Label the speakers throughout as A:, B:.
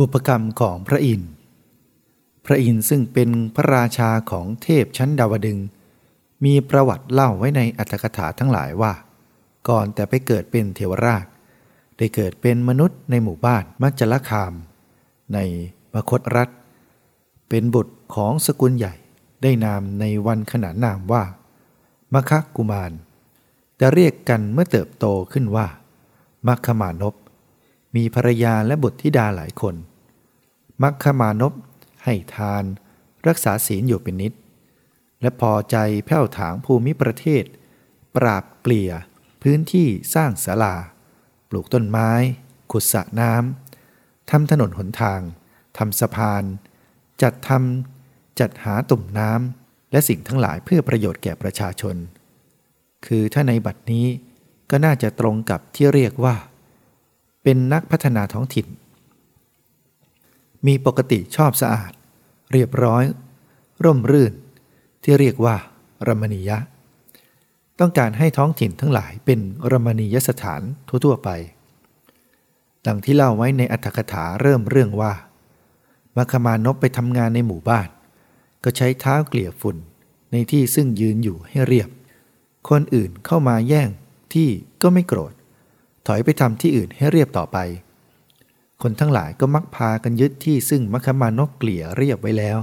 A: บุพกรรมของพระอินทร์ พระอินทร์ซึ่งเป็นพระราชาของเทพชั้นดาวดึง มีประวัติเล่าไว้ในอัตถกถาทั้งหลายว่า ก่อนแต่ไปเกิดเป็นเทวราช ได้เกิดเป็นมนุษย์ในหมู่บ้านมัจจลคาม ในมคตรัฐ เป็นบุตรของสกุลใหญ่ได้นามในวันขนานนามว่ามคกุมาร แต่เรียกกันเมื่อเติบโตขึ้นว่ามัคคมานพมีภรรยาและบุตรธิดาหลายคน มัคคมานพให้ทาน รักษาศีลอยู่เป็นนิด และพอใจแผ่วถางภูมิประเทศ ปราบเกลี่ย พื้นที่สร้างศาลา ปลูกต้นไม้ ขุดสระน้ำทำถนนหนทางทำสะพาน จัดทำจัดหาตุ่มน้ำและสิ่งทั้งหลายเพื่อประโยชน์แก่ประชาชน คือถ้าในบัดนี้ก็น่าจะตรงกับที่เรียกว่า เป็นนักพัฒนาท้องถิ่น มีปกติชอบสะอาด เรียบร้อย ร่มรื่น ที่เรียกว่ารมณียะ ต้องการให้ท้องถิ่นทั้งหลายเป็นรมณียสถานทั่วๆไป ดังที่เล่าไว้ในอัตถกถาเริ่มเรื่องว่ามัคมานพไปทำงานในหมู่บ้าน ก็ใช้เท้าเกลี่ยฝุ่นในที่ซึ่งยืนอยู่ให้เรียบ คนอื่นเข้ามาแย่งที่ก็ไม่โกรธ ถอยไปทำที่อื่นให้เรียบต่อไป คนทั้งหลายก็มักพากันยึดที่ซึ่งมัคคมานพเกลี่ยเรียบไว้แล้ว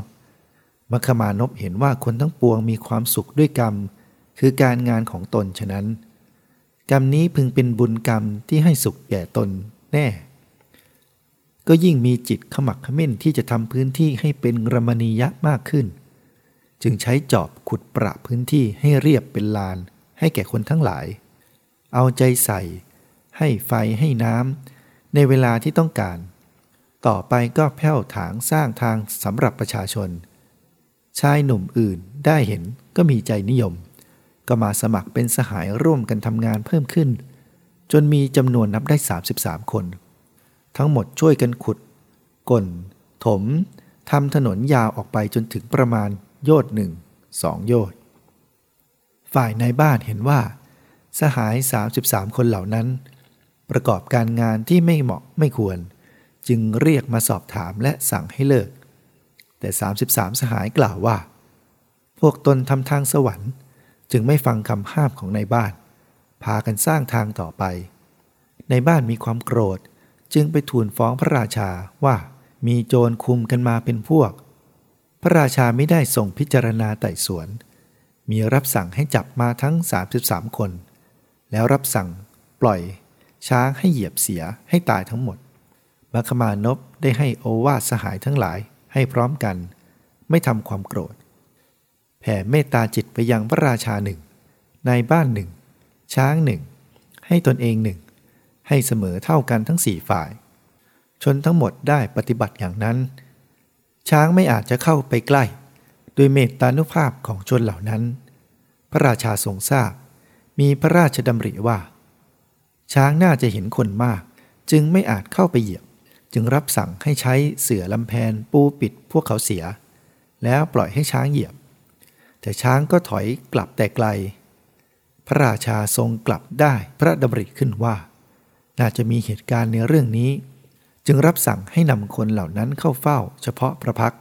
A: มัคคมานพเห็นว่าคนทั้งปวงมีความสุขด้วยกรรม คือการงานของตนฉะนั้น กรรมนี้พึงเป็นบุญกรรมที่ให้สุขแก่ตนแน่ ก็ยิ่งมีจิตขมักขม้นที่จะทำพื้นที่ให้เป็นรมณียะมากขึ้น จึงใช้จอบขุดประพื้นที่ให้เรียบเป็นลาน ให้แก่คนทั้งหลาย เอาใจใส่ ให้ไฟให้น้ำ ในเวลาที่ต้องการ ต่อไปก็แผ้วถางสร้างทางสำหรับประชาชน ชายหนุ่มอื่นได้เห็นก็มีใจนิยม ก็มาสมัครเป็นสหายร่วมกันทำงานเพิ่มขึ้น จนมีจำนวนนับได้ 33 คน ทั้งหมดช่วยกันขุดก่นถมทำถนนยาวออกไปจนถึงประมาณโยดหนึ่งสองโยดฝ่ายในบ้านเห็นว่า สหาย 33 คนเหล่านั้น ประกอบการงานที่ไม่เหมาะไม่ควร จึงเรียกมาสอบถามและสั่งให้เลิก แต่ 33 สหายกล่าวว่า พวกตนทำทางสวรรค์ จึงไม่ฟังคำห้ามของในบ้าน พากันสร้างทางต่อไป ในบ้านมีความโกรธ จึงไปทูลฟ้องพระราชาว่ามีโจรคุมกันมาเป็นพวก พระราชาไม่ได้ส่งพิจารณาไต่สวน มีรับสั่งให้จับมาทั้ง 33 คน แล้วรับสั่งปล่อย ช้างให้เหยียบเสียให้ตายทั้งหมดมัคมานพได้ให้โอวาสสหายทั้งหลายให้พร้อมกัน ไม่ทำความโกรธ แผ่เมตตาจิตไปยังพระราชาหนึ่งนายบ้านหนึ่ง ช้างหนึ่ง ให้ตนเองหนึ่ง ให้เสมอเท่ากันทั้งสี่ฝ่าย ชนทั้งหมดได้ปฏิบัติอย่างนั้น ช้างไม่อาจจะเข้าไปใกล้ ด้วยเมตตานุภาพของชนเหล่านั้น พระราชาทรงทราบ มีพระราชดำริว่า ช้างน่าจะเห็นคนมาก จึงไม่อาจเข้าไปเหยียบ จึงรับสั่งให้ใช้เสื่อลำแพนปูปิดพวกเขาเสีย แล้วปล่อยให้ช้างเหยียบ แต่ช้างก็ถอยกลับแต่ไกล พระราชาทรงกลับได้พระดำริขึ้นว่า น่าจะมีเหตุการณ์ในเรื่องนี้ จึงรับสั่งให้นำคนเหล่านั้นเข้าเฝ้า เฉพาะพระพัก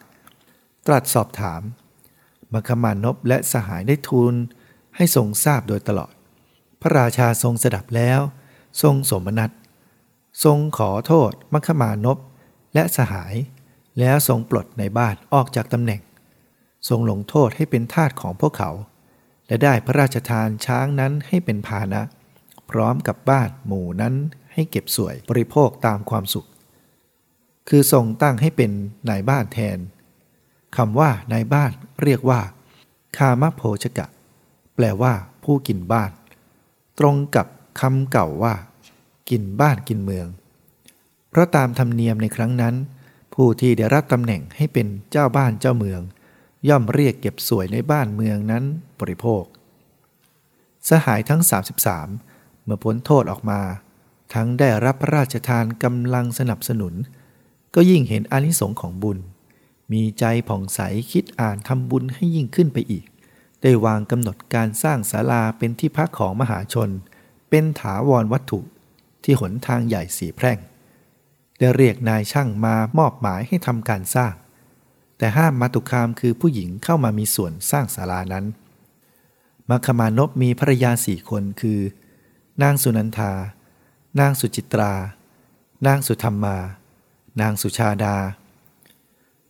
A: ตรัสสอบถามมัคมานพและสหายได้ทูลให้ทรงทราบโดยตลอด พระราชาทรงสดับแล้ว ทรงสมนัตทรงขอโทษมัคมานพและสหาย แล้วทรงปลดในบ้านออกจากตำแหน่ง ทรงลงโทษให้เป็นทาสของพวกเขา และได้พระราชทานช้างนั้นให้เป็นพานะ พร้อมกับบ้านหมู่นั้นให้เก็บสวยบริโภคตามความสุข คือทรงตั้งให้เป็นนายบ้านแทนคำว่านายบ้านเรียกว่า คามโภชกะ แปลว่าผู้กินบ้าน ตรงกับ คำเก่าว่า กินบ้านกินเมือง เพราะตามธรรมเนียมในครั้งนั้น ผู้ที่ได้รับตำแหน่งให้เป็นเจ้าบ้านเจ้าเมือง ย่อมเรียกเก็บสวยในบ้านเมืองนั้นบริโภค สหายทั้ง 33 เมื่อพ้นโทษออกมา ทั้งได้รับพระราชทานกำลังสนับสนุน ก็ยิ่งเห็นอานิสงส์ของบุญ มีใจผ่องใสคิดอ่านทำบุญให้ยิ่งขึ้นไปอีกได้วางกำหนดการสร้างศาลาเป็นที่พักของมหาชน เป็นถาวรวัตถุที่หนทางใหญ่สีแพร่งได้เรียกนายช่างมามอบหมายให้ทำการสร้าง แต่ห้ามมาตุคามคือผู้หญิงเข้ามามีส่วนสร้างศาลานั้นมัคมานพมีภรรยาสี่คนคือ นางสุนันทา นางสุจิตรา นางสุธรรมา นางสุชาดา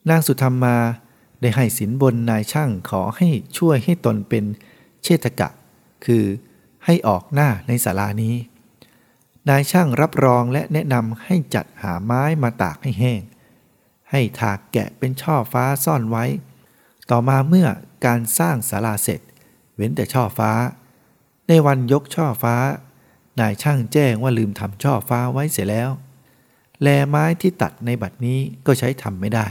A: นางสุธรรมาได้ให้สินบนนายช่างขอให้ช่วยให้ตนเป็นเชษกะ คือ ให้ออกหน้าในศาลานี้ นายช่างรับรองและแนะนำให้จัดหาไม้มาตากให้แห้ง ให้ถากแกะเป็นช่อฟ้าซ่อนไว้ ต่อมาเมื่อการสร้างศาลาเสร็จ เว้นแต่ช่อฟ้า ในวันยกช่อฟ้า นายช่างแจ้งว่าลืมทำช่อฟ้าไว้เสียแล้ว แลไม้ที่ตัดในบัดนี้ก็ใช้ทำไม่ได้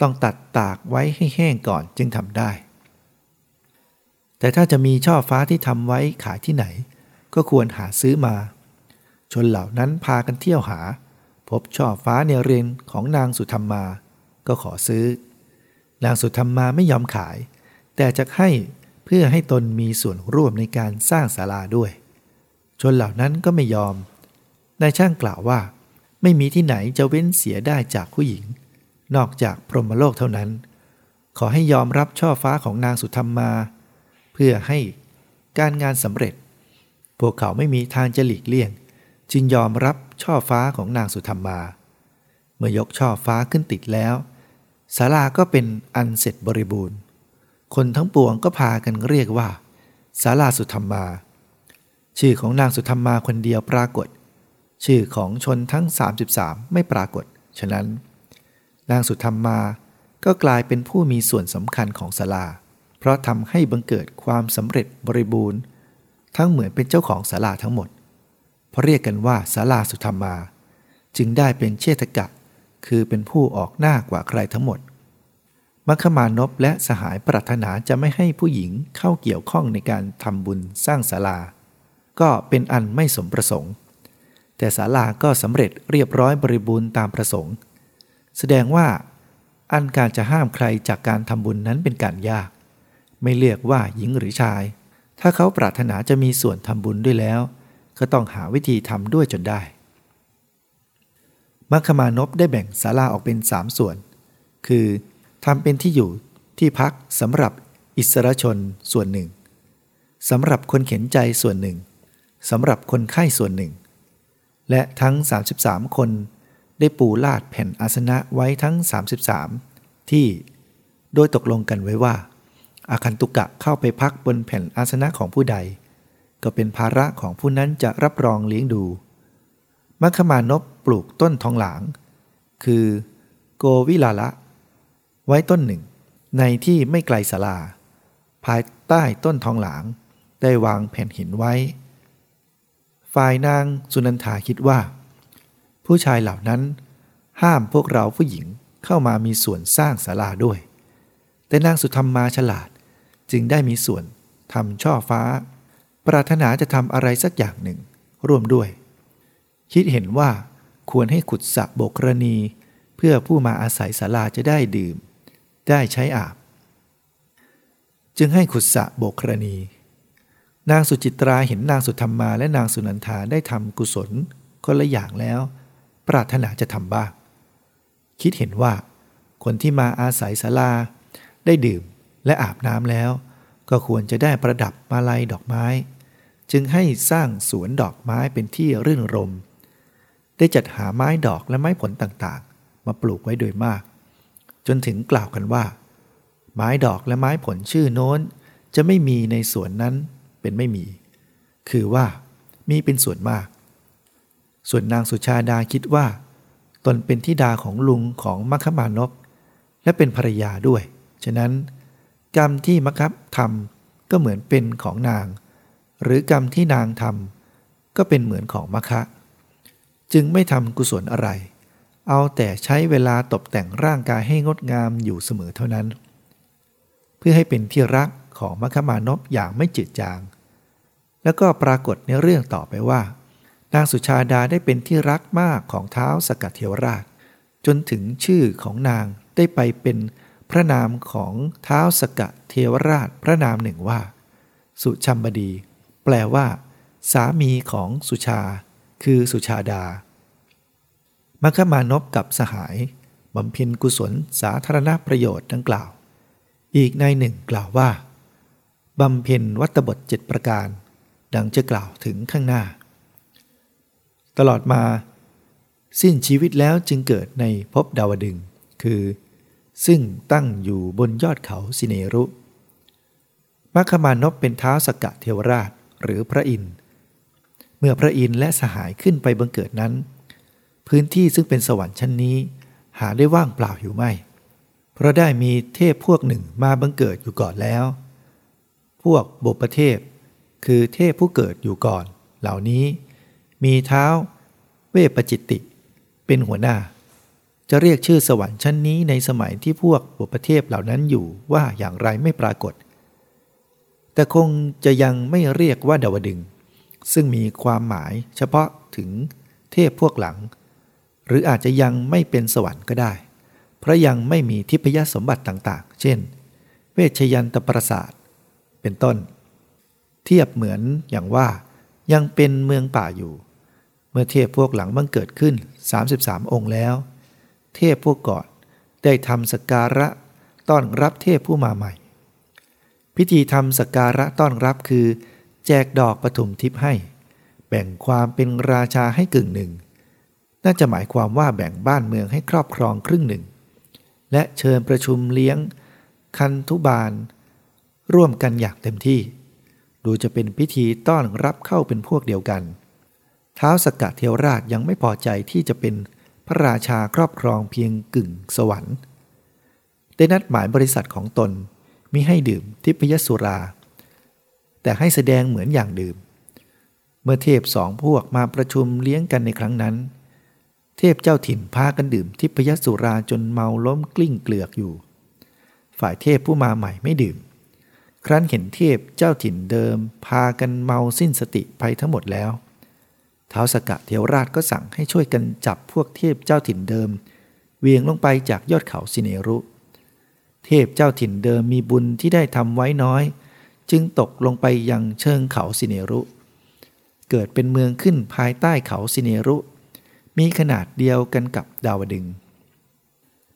A: ต้องตัดตากไว้ให้แห้งก่อนจึงทำได้ แต่ถ้าจะมีช่อฟ้าที่ทำไว้ขายที่ไหน ก็ควรหาซื้อมา ชนเหล่านั้นพากันเที่ยวหา พบช่อฟ้าในเรือนของนางสุธรรมมาก็ขอซื้อ นางสุธรรมมาไม่ยอมขาย แต่จะให้เพื่อให้ตนมีส่วนร่วมในการสร้างศาลาด้วย ชนเหล่านั้นก็ไม่ยอมนายช่างกล่าวว่า ไม่มีที่ไหนจะเว้นเสียได้จากผู้หญิง นอกจากพรหมโลกเท่านั้น ขอให้ยอมรับช่อฟ้าของนางสุธรรมมา เพื่อให้การงานสำเร็จ พวกเขาไม่มีทางจะหลีกเลี่ยง จึงยอมรับช่อฟ้าของนางสุธรรมา เมื่อยกช่อฟ้าขึ้นติดแล้วศาลาก็เป็นอันเสร็จบริบูรณ์ คนทั้งปวงก็พากันเรียกว่าศาลาสุธรรมา ชื่อของนางสุธรรมาคนเดียวปรากฏ ชื่อของชนทั้ง 33 ไม่ปรากฏ ฉะนั้น นางสุธรรมาก็กลายเป็นผู้มีส่วนสำคัญของศาลา เพราะทำให้บังเกิดความสำเร็จบริบูรณ์ ทั้งเหมือนเป็นเจ้าของศาลาทั้งหมด เพราะเรียกกันว่าศาลาสุธรรมา จึงได้เป็นเชษฐกะ คือเป็นผู้ออกหน้ากว่าใครทั้งหมด มัคคมานพและสหายปรารถนาจะไม่ให้ผู้หญิงเข้าเกี่ยวข้องในการทำบุญสร้างศาลา ก็เป็นอันไม่สมประสงค์ แต่ศาลาก็สำเร็จเรียบร้อยบริบูรณ์ตามประสงค์ แสดงว่าอันการจะห้ามใครจากการทำบุญนั้นเป็นการยาก ไม่เลือกว่าหญิงหรือชาย ถ้าเขาปรารถนาจะมีส่วนทำบุญด้วยแล้ว ก็ต้องหาวิธีทำด้วยจนได้ มัคคมานพได้แบ่งศาลาออกเป็นสามส่วน คือทำเป็นที่อยู่ที่พักสำหรับอิสรชนส่วนหนึ่งสำหรับคนเข็นใจส่วนหนึ่งสำหรับคนไข้ส่วนหนึ่ง และทั้ง 33 คนได้ปูลาดแผ่นอาสนะไว้ทั้ง 33 ที่ โดยตกลงกันไว้ว่า อาคันตุกะเข้าไปพักบนแผ่นอาสนะของผู้ใด ก็เป็นภาระของผู้นั้นจะรับรองเลี้ยงดูมัคคมานพปลูกต้นทองหลาง คือโกวิลาละ ไว้ต้นหนึ่ง ในที่ไม่ไกลศาลา ภายใต้ต้นทองหลาง ได้วางแผ่นหินไว้ ฝ่ายนางสุนันทาคิดว่า ผู้ชายเหล่านั้น ห้ามพวกเราผู้หญิงเข้ามามีส่วนสร้างศาลาด้วย แต่นางสุธรรมมาฉลาด จึงได้มีส่วนทำช่อฟ้า ปรารถนาจะทำอะไรสักอย่างหนึ่ง ร่วมด้วย คิดเห็นว่าควรให้ขุดสระโบกรณี เพื่อผู้มาอาศัยศาลาจะได้ดื่ม ได้ใช้อาบ จึงให้ขุดสระโบกรณี นางสุจิตราเห็นนางสุธรรมาและนางสุนันทาได้ทำกุศลคนละอย่างแล้ว ปรารถนาจะทำบ้าง คิดเห็นว่าคนที่มาอาศัยศาลาได้ดื่ม และอาบน้ำแล้ว ก็ควรจะได้ประดับมาลัยดอกไม้ จึงให้สร้างสวนดอกไม้เป็นที่รื่นรม ได้จัดหาไม้ดอกและไม้ผลต่างๆ มาปลูกไว้โดยมาก จนถึงกล่าวกันว่า ไม้ดอกและไม้ผลชื่อโน้น จะไม่มีในสวนนั้นเป็นไม่มี คือว่ามีเป็นส่วนมาก ส่วนนางสุชาดาคิดว่า ตนเป็นทิดาของลุงของมัคคมานพและเป็นภรรยาด้วย ฉะนั้น กรรมที่มคับทำก็เหมือนเป็นของนาง หรือกรรมที่นางทำก็เป็นเหมือนของมคะ จึงไม่ทำกุศลอะไร เอาแต่ใช้เวลาตกแต่งร่างกายให้งดงามอยู่เสมอเท่านั้น เพื่อให้เป็นที่รักของมคมานพอย่างไม่จืดจาง แล้วก็ปรากฏในเรื่องต่อไปว่า นางสุชาดาได้เป็นที่รักมากของเท้าสกัดเทวราช จนถึงชื่อของนางได้ไปเป็น พระนามของเท้าสกะเทวราชพระนามหนึ่งว่า สุชัมบดี แปลว่า สามีของสุชา คือสุชาดา มัคคมานพกับสหายบำเพ็ญกุศลสาธารณประโยชน์ดังกล่าว อีกในหนึ่งกล่าวว่าบำเพ็ญวัตบทเจ็ดประการ ดังจะกล่าวถึงข้างหน้า ตลอดมา สิ้นชีวิตแล้วจึงเกิดในภพดาวดึง คือ ซึ่งตั้งอยู่บนยอดเขาสิเนรุ มัคคมานพเป็นเท้าสกกะเทวราชหรือพระอินทร์เมื่อพระอินทร์และสหายขึ้นไปบังเกิดนั้น พื้นที่ซึ่งเป็นสวรรค์ชั้นนี้ หาได้ว่างเปล่าอยู่ไม่ เพราะได้มีเทพพวกหนึ่งมาบังเกิดอยู่ก่อนแล้ว พวกบุปเทพ คือเทพผู้เกิดอยู่ก่อน เหล่านี้ มีเท้าเวปจิตติ เป็นหัวหน้า จะเรียกชื่อสวรรค์ชั้นนี้ในสมัยที่พวกบุปเทพเหล่านั้นอยู่ว่าอย่างไรไม่ปรากฏ แต่คงจะยังไม่เรียกว่าดาวดึง ซึ่งมีความหมายเฉพาะถึงเทพพวกหลัง หรืออาจจะยังไม่เป็นสวรรค์ก็ได้ เพราะยังไม่มีทิพยสมบัติต่างๆ เช่น เวชยันตประสาท เป็นต้น เทียบเหมือนอย่างว่ายังเป็นเมืองป่าอยู่ เมื่อเทพพวกหลังบังเกิดขึ้น 33 องค์แล้ว เทพพวกก่อน ได้ทำสการะต้อนรับเทพผู้มาใหม่ พิธีทำสการะต้อนรับคือ แจกดอกปฐมทิพย์ให้ แบ่งความเป็นราชาให้กึ่งหนึ่ง น่าจะหมายความว่าแบ่งบ้านเมืองให้ครอบครองครึ่งหนึ่ง และเชิญประชุมเลี้ยง คันทุบาล ร่วมกันอย่างเต็มที่ ดูจะเป็นพิธีต้อนรับเข้าเป็นพวกเดียวกันเท้าสกัดเทวราชยังไม่พอใจที่จะเป็น พระราชาครอบครองเพียงกึ่งสวรรค์ ได้นัดหมายบริษัทของตนมิให้ดื่มทิพยสุรา แต่ให้แสดงเหมือนอย่างดื่ม เมื่อเทพสองพวกมาประชุมเลี้ยงกันในครั้งนั้น เทพเจ้าถิ่นพากันดื่มทิพยสุราจนเมาล้มกลิ้งเกลือกอยู่ ฝ่ายเทพผู้มาใหม่ไม่ดื่ม ครั้นเห็นเทพเจ้าถิ่นเดิม พากันเมาสิ้นสติไปทั้งหมดแล้ว ท้าวสกะเทวราชก็สั่งให้ช่วยกันจับพวกเทพเจ้าถิ่นเดิม เวียงลงไปจากยอดเขาสิเนรุ เทพเจ้าถิ่นเดิมมีบุญที่ได้ทำไว้น้อย จึงตกลงไปยังเชิงเขาสิเนรุ เกิดเป็นเมืองขึ้นภายใต้เขาสิเนรุ มีขนาดเดียวกันกับดาวดึง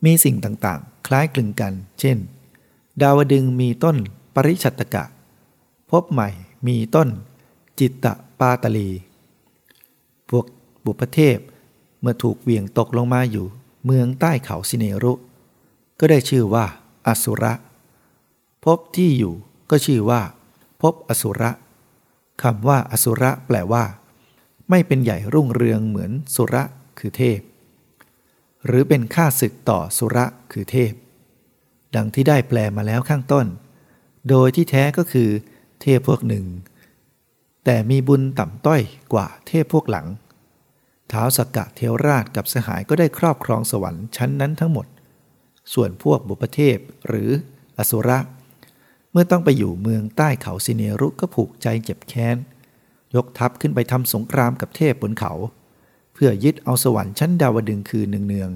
A: มีสิ่งต่างๆ คล้ายคลึงกัน เช่น ดาวดึงมีต้นปริชัตกะ พบใหม่มีต้น จิตตะปาตลี พวกบุพเทพ เมื่อถูกเวียงตกลงมาอยู่ เมืองใต้เขาสิเนรุ ก็ได้ชื่อว่าอสุระ พบที่อยู่ก็ชื่อว่า พบอสุระคำว่าอสุระแปลว่า ไม่เป็นใหญ่รุ่งเรืองเหมือนสุระคือเทพ หรือเป็นข้าศึกต่อสุระคือเทพ ดังที่ได้แปลมาแล้วข้างต้น โดยที่แท้ก็คือ เทพพวกหนึ่ง แต่มีบุญต่ำต้อยกว่าเทพพวกหลังท้าวสกกะเทวราชกับสหายก็ได้ครอบครองสวรรค์ชั้นนั้นทั้งหมด ส่วนพวกบุพเทพหรืออสุระ เมื่อต้องไปอยู่เมืองใต้เขาสิเนรุก็ผูกใจเจ็บแค้น ยกทัพขึ้นไปทำสงครามกับเทพบนเขา เพื่อยึดเอาสวรรค์ชั้นดาวดึงคืนเนือง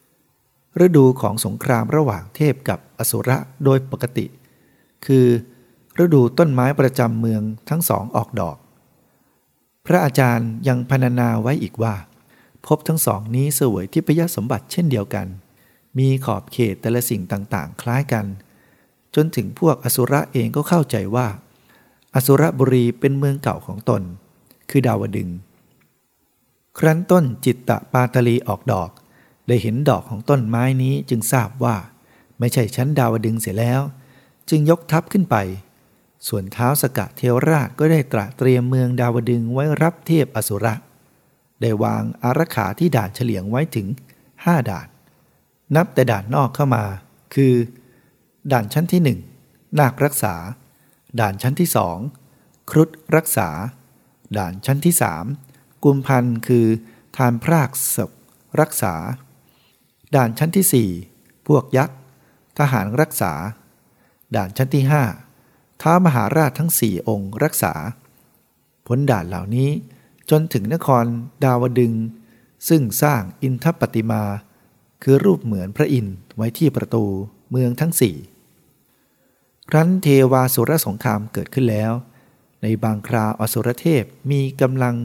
A: ๆฤดูของสงครามระหว่างเทพกับอสุระโดยปกติ คือ ฤดูต้นไม้ประจำเมืองทั้งสองออกดอก พระอาจารย์ยังพรรณนาไว้อีกว่า พบทั้งสองนี้เสวยทิพยสมบัติเช่นเดียวกัน มีขอบเขตแต่ละสิ่งต่างๆ คล้ายกัน จนถึงพวกอสุระเองก็เข้าใจว่า อสุรบุรีเป็นเมืองเก่าของตน คือดาวดึง ครั้นต้นจิตตะปาตลีออกดอก ได้เห็นดอกของต้นไม้นี้จึงทราบว่า ไม่ใช่ชั้นดาวดึงเสียแล้ว จึงยกทัพขึ้นไป ส่วนเท้าสกะเทวราชก็ได้ตระเตรียมเมืองดาวดึงไว้รับเทพอสุระ ได้วางอารักขาที่ด่านเฉลียงไว้ถึงห้าด่าน นับแต่ด่านนอกเข้ามา คือ ด่านชั้นที่หนึ่งนาครักษา ด่านชั้นที่สองครุฑรักษา ด่านชั้นที่สามกุมพันคือทานพรากศพรักษา ด่านชั้นที่สี่พวกยักษ์ ทหารรักษา ด่านชั้นที่ห้า ท้ามหาราชทั้งสี่องค์รักษา พ้นด่านเหล่านี้จนถึงนครดาวดึง ซึ่งสร้างอินทปฏิมา คือรูปเหมือนพระอินทร์ไว้ที่ประตูเมืองทั้งสี่ครั้นเทวาสุรสงครามเกิดขึ้นแล้ว ในบางคราอสุรเทพมีกำลัง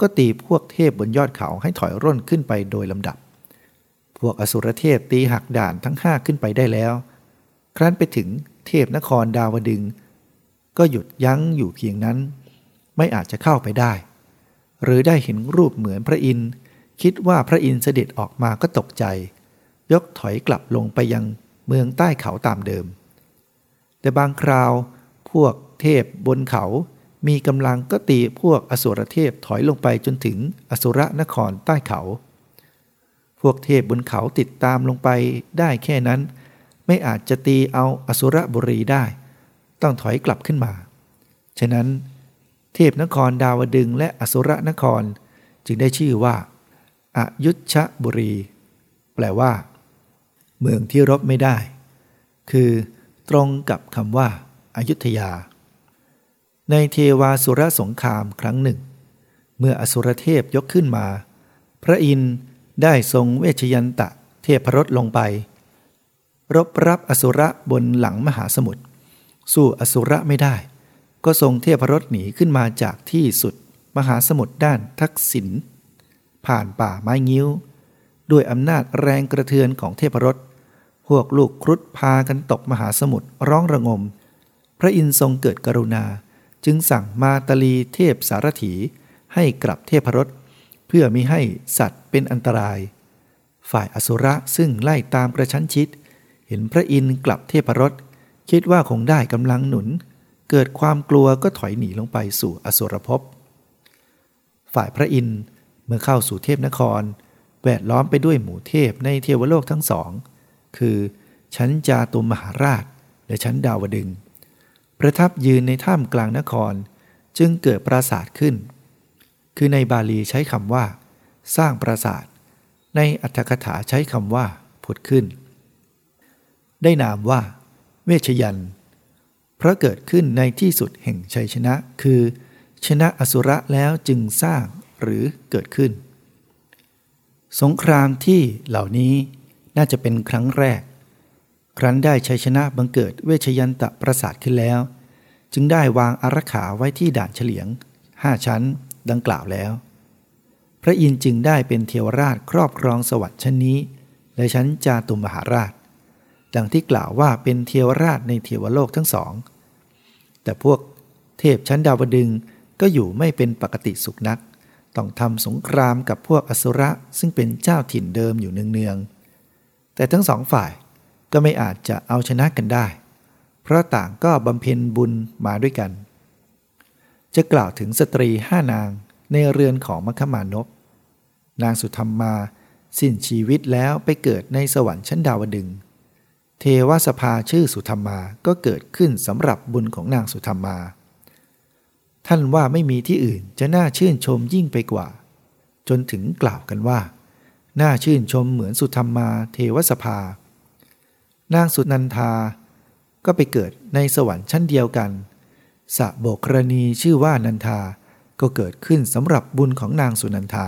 A: ก็ตีพวกเทพบนยอดเขาให้ถอยร่นขึ้นไปโดยลำดับ พวกอสุรเทพตีหักด่านทั้งห้าขึ้นไปได้แล้ว ครั้นไปถึง เทพนครดาวดึง ก็หยุดยั้งอยู่เพียงนั้น ไม่อาจจะเข้าไปได้ หรือได้เห็นรูปเหมือนพระอินทร์คิดว่าพระอินทร์เสด็จออกมาก็ตกใจ ยกถอยกลับลงไปยังเมืองใต้เขาตามเดิม แต่บางคราวพวกเทพบนเขามีกำลังก็ตีพวกอสุรเทพถอยลงไปจนถึงอสุรนครใต้เขา พวกเทพบนเขาติดตามลงไปได้แค่นั้น ไม่อาจจะตีเอาอสุรบุรีได้ ต้องถอยกลับขึ้นมา ฉะนั้น เทพนครดาวดึงและอสุรนครจึงได้ชื่อว่าอายุชบุรี แปลว่า เมืองที่รบไม่ได้ คือตรงกับคำว่าอายุทยา ในเทวาสุรสงครามครั้งหนึ่ง เมื่ออสุรเทพยกขึ้นมา พระอินทร์ได้ทรงเวชยันตะเทพรสลงไป รบรับอสุรบนหลังมหาสมุทรสู้อสุรไม่ได้ ก็ทรงเทพรสหนีขึ้นมาจากที่สุดมหาสมุทรด้านทักษิณผ่านป่าไม้งิ้ว ด้วยอำนาจแรงกระเทือนของเทพรสพวกลูกครุฑพากันตกมหาสมุทรร้องระงม พระอินทร์ทรงเกิดกรุณา จึงสั่งมาตลีเทพสารถีให้กลับเทพรสเพื่อมิให้สัตว์เป็นอันตราย ฝ่ายอสุระซึ่งไล่ตามกระชั้นชิด เห็นพระอินทร์กลับเทพรสคิดว่าคงได้กำลังหนุน เกิดความกลัวก็ถอยหนีลงไปสู่อสุรภพ ฝ่ายพระอินทร์เมื่อเข้าสู่เทพนคร แวดล้อมไปด้วยหมู่เทพในเทวโลกทั้งสอง คือชั้นจาตุมมหาราช และชั้นดาวดึง ประทับยืนในถ้ำกลางนครจึงเกิดปราสาทขึ้น คือในบาลีใช้คำว่า สร้างปราสาท ในอัตถกถาใช้คำว่า ผุดขึ้น ได้นามว่า เวชยันเพราะเกิดขึ้นในที่สุดแห่งชัยชนะ คือ ชนะอสุระแล้วจึงสร้างหรือเกิดขึ้น สงครามที่เหล่านี้น่าจะเป็นครั้งแรก ครั้นได้ชัยชนะบังเกิดเวชยันตะประสาทขึ้นแล้ว จึงได้วางอารักขาไว้ที่ด่านเฉลียงห้าชั้นดังกล่าวแล้ว พระอินทร์จึงได้เป็นเทวราชครอบครองสวรรค์ชั้นนี้ และชั้นจาตุมหาราช ดังที่กล่าวว่าเป็นเทวราชในเทวโลกทั้งสอง แต่พวกเทพชั้นดาวดึงก็อยู่ไม่เป็นปกติสุขนัก ต้องทำสงครามกับพวกอสุระซึ่งเป็นเจ้าถิ่นเดิมอยู่เนืองๆ แต่ทั้งสองฝ่ายก็ไม่อาจจะเอาชนะกันได้ เพราะต่างก็บำเพ็ญบุญมาด้วยกัน จะกล่าวถึงสตรีห้านางในเรือนของมัคคมานพนางสุธรรมมา สิ้นชีวิตแล้วไปเกิดในสวรรค์ชั้นดาวดึง เทวสภาชื่อสุธรรมาก็เกิดขึ้นสำหรับบุญของนางสุธรรมา ท่านว่าไม่มีที่อื่นจะน่าชื่นชมยิ่งไปกว่า จนถึงกล่าวกันว่า น่าชื่นชมเหมือนสุธรรมาเทวสภา นางสุนันทา ก็ไปเกิดในสวรรค์ชั้นเดียวกันสะโบกรณีชื่อว่านันทา ก็เกิดขึ้นสำหรับบุญของนางสุนันทา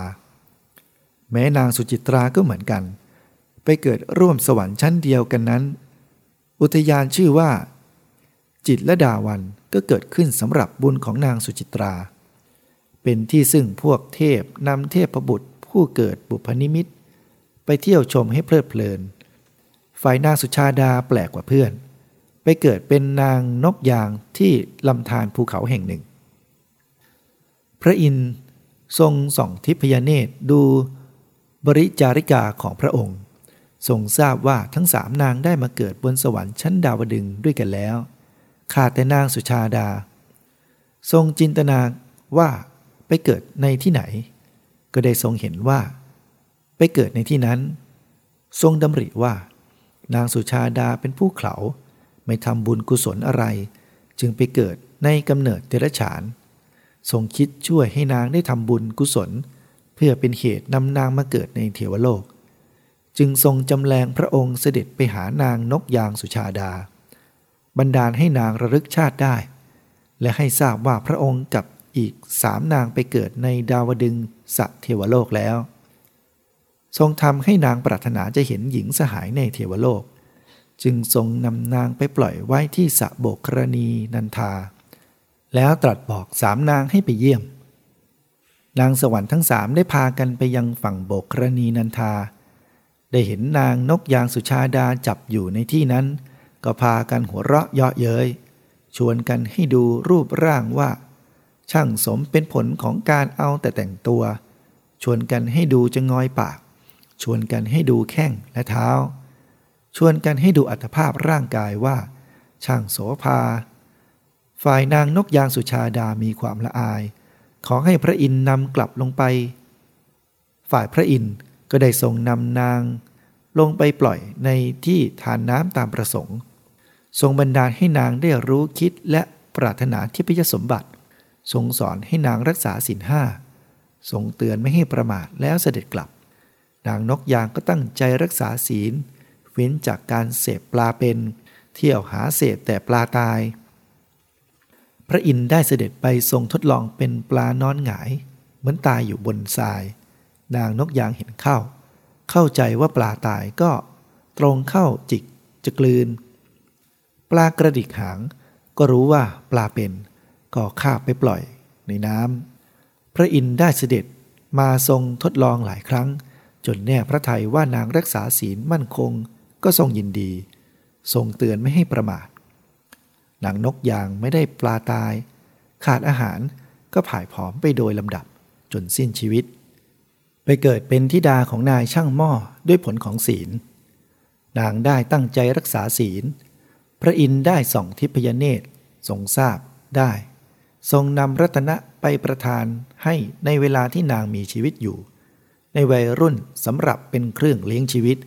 A: แม้นางสุจิตราก็เหมือนกัน ไปเกิดร่วมสวรรค์ชั้นเดียวกันนั้น อุทยานชื่อว่า จิตและดาวันก็เกิดขึ้นสำหรับบุญของนางสุจิตรา เป็นที่ซึ่งพวกเทพนำเทพบุตรผู้เกิดบุพนิมิต ไปเที่ยวชมให้เพลิดเพลิน ฝ่ายนางสุชาดาแปลกกว่าเพื่อน ไปเกิดเป็นนางนกยางที่ลำธารภูเขาแห่งหนึ่ง พระอินทร์ทรงส่องทิพยเนตรดูบริจาริกาของพระองค์ ทรงทราบว่าทั้งสามนางได้มาเกิดบนสวรรค์ชั้นดาวดึงด้วยกันแล้ว ขาดแต่นางสุชาดา ทรงจินตนาว่าไปเกิดในที่ไหน ก็ได้ทรงเห็นว่า ไปเกิดในที่นั้น ทรงดำริว่า นางสุชาดาเป็นผู้เขาไม่ทำบุญกุศลอะไร จึงไปเกิดในกำเนิดเดรัจฉาน ทรงคิดช่วยให้นางได้ทำบุญกุศล เพื่อเป็นเหตุนำนางมาเกิดในเทวโลก จึงทรงจำแรงพระองค์เสด็จไปหานางนกยางสุชาดาบันดาลให้นางระลึกชาติได้ และให้ทราบว่าพระองค์กับอีกสามนางไปเกิดในดาวดึงสะเทวโลกแล้ว ทรงทำให้นางปรารถนาจะเห็นหญิงสหายในเทวโลก จึงทรงนำนางไปปล่อยไว้ที่สะโบกรณีนันทา แล้วตรัสบอกสามนางให้ไปเยี่ยม นางสวรรค์ทั้งสามได้พากันไปยังฝั่งโบกรณีนันทา ได้เห็นนางนกยางสุชาดาจับอยู่ในที่นั้น ก็พากันหัวเราะเยาะเย้ยชวนกันให้ดูรูปร่างว่า ช่างสมเป็นผลของการเอาแต่แต่งตัว ชวนกันให้ดูจะงอยปาก ชวนกันให้ดูแข้งและเท้า ชวนกันให้ดูอัตภาพร่างกายว่า ช่างโสภา ฝ่ายนางนกยางสุชาดามีความละอาย ขอให้พระอินทร์นำกลับลงไป ฝ่ายพระอินทร์ ก็ได้ทรงนำนาง ลงไปปล่อยในที่ทานน้ำตามประสงค์ ทรงบันดาลให้นางได้รู้คิดและปรารถนาที่พิยสมบัติ ทรงสอนให้นางรักษาศีลห้าทรงเตือนไม่ให้ประมาทแล้วเสด็จกลับ นางนกยางก็ตั้งใจรักษาศีลเว้นจากการเสพปลาเป็น เที่ยวหาเศษแต่ปลาตาย พระอินทร์ได้เสด็จไปทรงทดลองเป็นปลานอนหงาย เหมือนตายอยู่บนทราย นางนกยางเห็นเข้า เข้าใจว่าปลาตายก็ตรงเข้าจิกจะกลืน ปลากระดิกหาง ก็รู้ว่าปลาเป็น ก็คาบไปปล่อยในน้ำพระอินทร์ได้เสด็จมาทรงทดลองหลายครั้ง จนแน่พระทัยว่านางรักษาศีลมั่นคงก็ทรงยินดี ทรงเตือนไม่ให้ประมาทนางนกยางไม่ได้ปลาตาย ขาดอาหารก็ผ่ายผอมไปโดยลำดับจนสิ้นชีวิต ไปเกิดเป็นทิดาของนายช่างหม้อด้วยผลของศีล นางได้ตั้งใจรักษาศีล พระอินทร์ได้ส่องทิพยเนตรทรงทราบได้ ทรงนำรัตนะไปประทานให้ในเวลาที่นางมีชีวิตอยู่ ในวัยรุ่นสำหรับเป็นเครื่องเลี้ยงชีวิต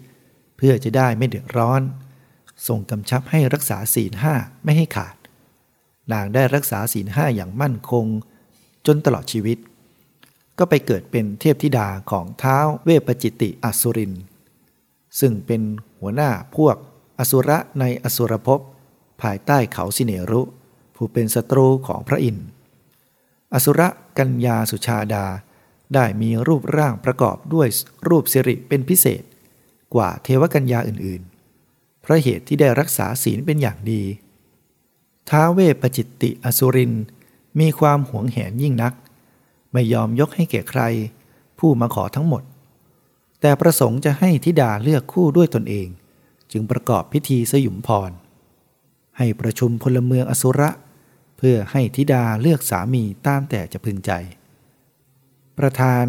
A: เพื่อจะได้ไม่เดือดร้อน ทรงกำชับให้รักษาศีลห้าไม่ให้ขาด นางได้รักษาศีลห้าอย่างมั่นคง จนตลอดชีวิต ก็ไปเกิดเป็นเทพธิดาของเท้าเวปจิติอสุริน ซึ่งเป็นหัวหน้าพวกอสุระในอสุรภพภายใต้เขาสิเนรุ ผู้เป็นศัตรูของพระอินทร์อสุระกัญญาสุชาดา ได้มีรูปร่างประกอบด้วยรูปสิริเป็นพิเศษ กว่าเทวกัญญาอื่นๆ เพราะเหตุที่ได้รักษาศีลเป็นอย่างดี ท้าเวปจิตติอสุรินมีความหวงแหนยิ่งนัก ไม่ยอมยกให้แก่ใคร ผู้มาขอทั้งหมด แต่ประสงค์จะให้ธิดาเลือกคู่ด้วยตนเอง จึงประกอบพิธีสยุมพร ให้ประชุมพลเมืองอสุระ เพื่อให้ธิดาเลือกสามีตามแต่จะพึงใจ ประธาน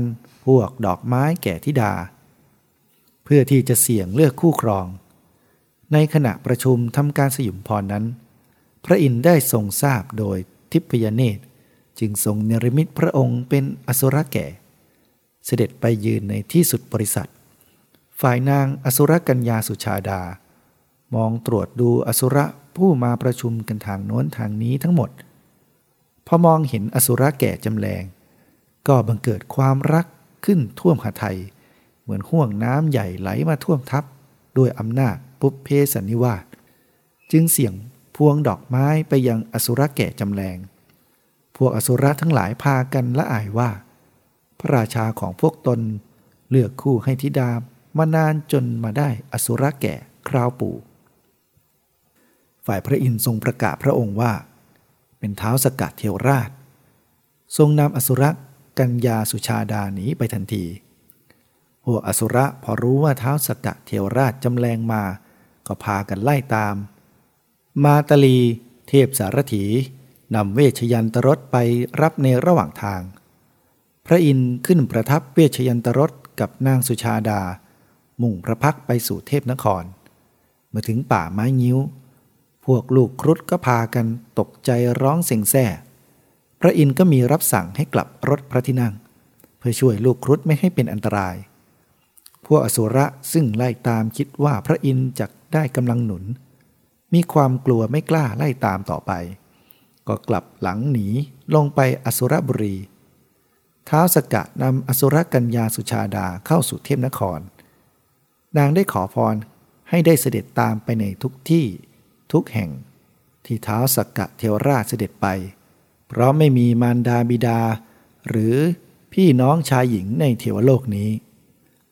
A: พวกดอกไม้แก่ธิดา เพื่อที่จะเสี่ยงเลือกคู่ครอง ในขณะประชุมทำการสยุมพรนั้น พระอินทร์ได้ทรงทราบโดยทิพยเนตร จึงทรงเนรมิตพระองค์เป็นอสุรแก่ เสด็จไปยืนในที่สุดบริษัท ฝ่ายนางอสุรกัญญาสุชาดา มองตรวจดูอสุรผู้มาประชุมกันทางโน้นทางนี้ทั้งหมด พอมองเห็นอสุรแก่จำแรง ก็บังเกิดความรักขึ้นท่วมหาไทย เหมือนห่วงน้ำใหญ่ไหลมาท่วมทับด้วยอำนาจปุบเพสันนิวาสจึงเสี่ยงพวงดอกไม้ไปยังอสุรแก่จำแรง พวกอสุรทั้งหลายพากันละอายว่า พระราชาของพวกตน เลือกคู่ให้ธิดามานานจนมาได้อสุรแก่คราวปู่ฝ่ายพระอินทร์ทรงประกาศพระองค์ว่า เป็นเท้าสกัดเทวราช ทรงนำอสุรกัญญาสุชาดาหนีไปทันทีหัวอสุระพอรู้ว่าเท้าสกัดเทวราชจำแรงมา ก็พากันไล่ตาม มาตลี เทพสารถี นำเวชยันตรสไปรับในระหว่างทาง พระอินทร์ขึ้นประทับเวชยันตรสกับนางสุชาดา มุ่งพระพักไปสู่เทพนครเมื่อถึงป่าไม้งิ้ว พวกลูกครุฑก็พากันตกใจร้องเสียงแซ่พระอินทร์ก็มีรับสั่งให้กลับรถพระที่นั่ง เพื่อช่วยลูกครุฑไม่ให้เป็นอันตราย พวกอสุระซึ่งไล่ตามคิดว่าพระอินทร์จะได้กำลังหนุน มีความกลัวไม่กล้าไล่ตามต่อไป ก็กลับหลังหนีลงไปอสุรบุรี ท้าวสกะนำอสุรกัญญาสุชาดาเข้าสู่เทพนคร นางได้ขอพรให้ได้เสด็จตามไปในทุกที่ทุกแห่ง ที่เท้าสกกะเทวราชเสด็จไป เพราะไม่มีมารดาบิดา หรือพี่น้องชายหญิงในเทวโลกนี้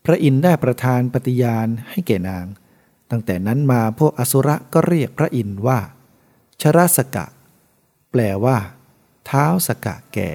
A: พระอินทร์ได้ประทานปฏิญาณให้แก่นาง ตั้งแต่นั้นมาพวกอสุระก็เรียกพระอินทร์ว่า ชราสกะ แปลว่า เท้าสกะแก่